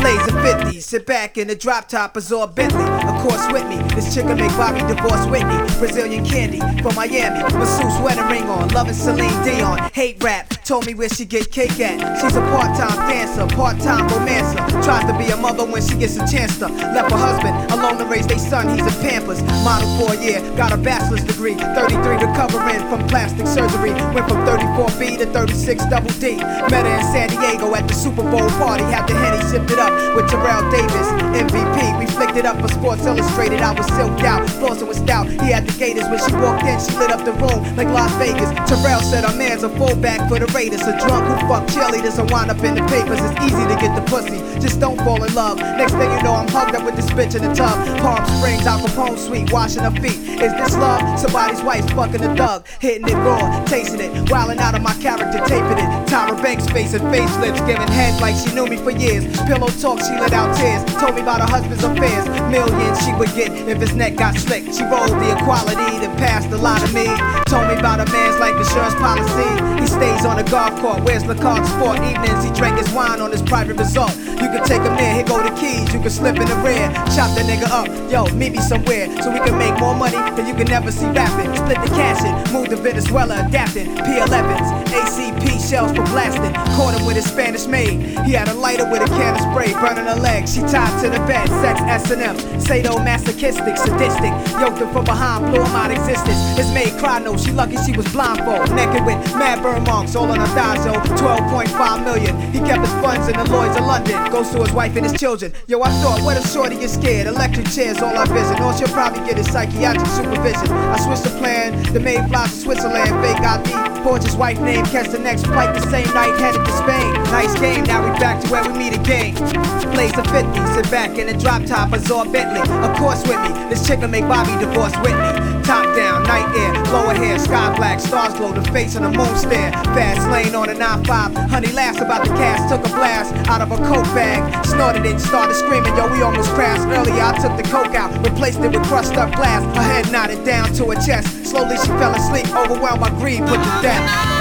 Blaze a 50, sit back in the drop top, absorb Bentley. Of course, with me, this chick make Bobby divorce Whitney. Brazilian candy from Miami, masseuse wedding ring on, loving Celine Dion. Hate rap, told me where she get cake at. She's a part-time dancer, part-time romancer. Tries to be a mother when she gets a chance to. Left her husband alone to raise their son, he's a Pampers. Model for a year, got a bachelor's degree. 33 recovering from 34B 36 double D. Met her in San Diego at the Super Bowl party. Had the Henny sipped it up with Terrell Davis, MVP. We flicked it up for Sports Illustrated. I was silked out, flossing was stout. He had the gators when she walked in. She lit up the room like Las Vegas. Terrell said our man's a fullback for the Raiders. A drunk who fuck cheerleaders and wind up in the papers. It's easy to get the pussy, just don't fall in love. Next thing you know, I'm hugged up with this bitch in the tub. Palm Springs, Al Capone Suite, washing her feet. Is this love? Somebody's wife's fucking a dog, hitting it raw, tasting it, wilding out of my character, taping it. Tyra Banks facing facelifts, giving head like she knew me for years. Pillow talk, she let out tears. Told me about her husband's affairs. Millions she would get if his neck got slick. She rolled the equality, then passed a lot of me. Told me about a man's life insurance policy. He stays on the golf court, wears Le Carte Sport evenings. He drank his wine on his private resort. You can take him there, here go the keys. You can slip in the rear, chop the nigga up. Yo, meet me somewhere so we can make more money than you can never see rapping. Split the cash in, move to Venezuela, adapting. P11s, ACP shells for blasting. Caught him with his Spanish maid. He had a lighter with a can of spray, burning her legs. She tied to the bed, sex S&M. Sadomasochistic, sadistic. Yoked him from behind, blew him out existence. His maid cried, no, she lucky she was blindfold. Naked with mad burn marks all on her thighs, yo. 12.5 million. He kept his funds in the Lloyds of London. Goes to his wife and his children. Yo, I thought, what if Shorty is scared? Electric chairs, all I vision. Or she'll probably get his psychiatric supervision. I switched the plan. The maid flies to Switzerland, fake ID. Forge his wife name, catch the next flight the same night, headed to Spain. Nice game, now we back to where we meet again. Blaze a 50, sit back in a drop top, absorb Bentley. Of course, with me, this chick make Bobby divorce Whitney. Top down, night air, lower hair, sky black, stars glow, the face on the moon stare. Fast lane on a 9-5, honey laughs about the cast, took a blast out of a coke bag, snorted it, started screaming, yo, we almost crashed. Earlier, I took the coke out, replaced it with crushed up glass. Her head nodded down to her chest. Slowly, she fell asleep, overwhelmed by greed, put to death.